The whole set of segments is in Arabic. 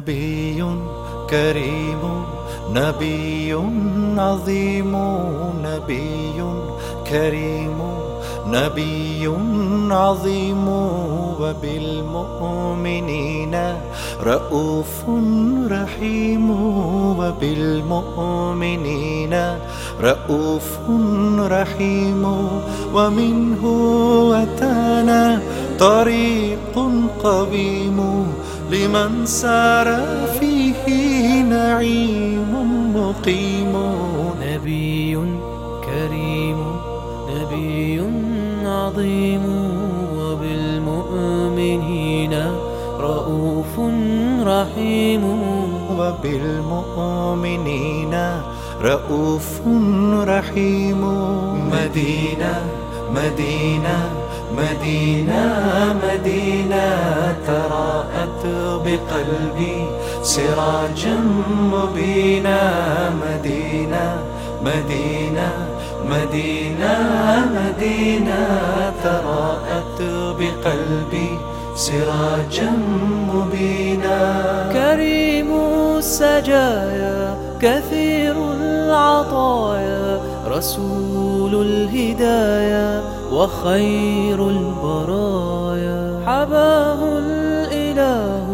نبي كريم نبي عظيم نبي كريم نبي عظيم وبالمؤمنين رؤوف رحيم وبالمؤمنين رؤوف رحيم ومنه أتانا طريق قويم لمن سار فيه نعيم مقيم. نبي كريم نبي عظيم. وبالمؤمنين رؤوف رحيم. وبالمؤمنين رؤوف رحيم. مدينة مدينة. مدينة مدينة تراءت بقلبي سراجا مبينا مدينة مدينة مدينة مدينة تراءت بقلبي سراجا مبينا كريم السجايا كثير العطايا رسول الهدايا وخير البرايا. حباه الإله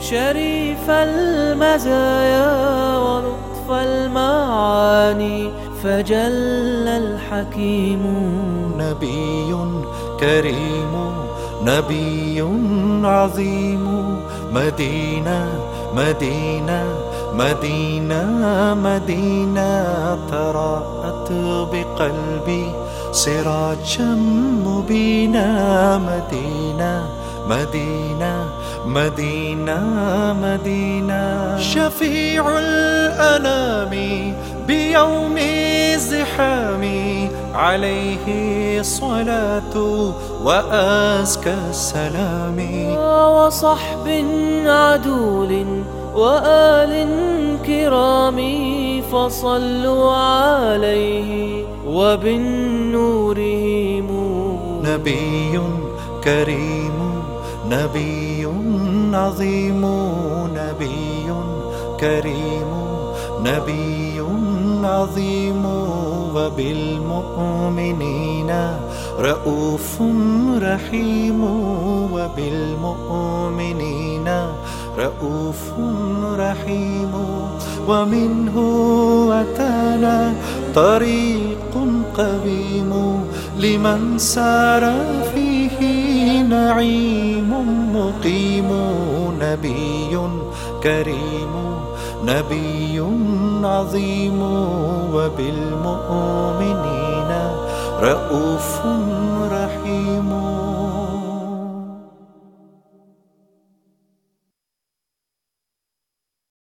شريف المزايا ولطف المعاني فجل الحكيم. نبي كريم نبي عظيم. مدينة مدينة مدينة مدينة تراءت بقلبي سراجا مبينا مدينة مدينة مدينة مدينة شفيع الأنام بيوم الزحام عليه الصلاة وأزكى السلام۔ وصحب عدول وآل كرام فصلوا عليه وبالنور مو نبي كريم نبي عظيم نبي كريم نبي عظيم. وبالمؤمنين رؤوف رحيم. وبالمؤمنين رؤوف رحيم ومنه أتانا طريق قويم لمن سار فيه نعيم مقيم نبي كريم نبي عظيم وبالمؤمنين رؤوف رحيم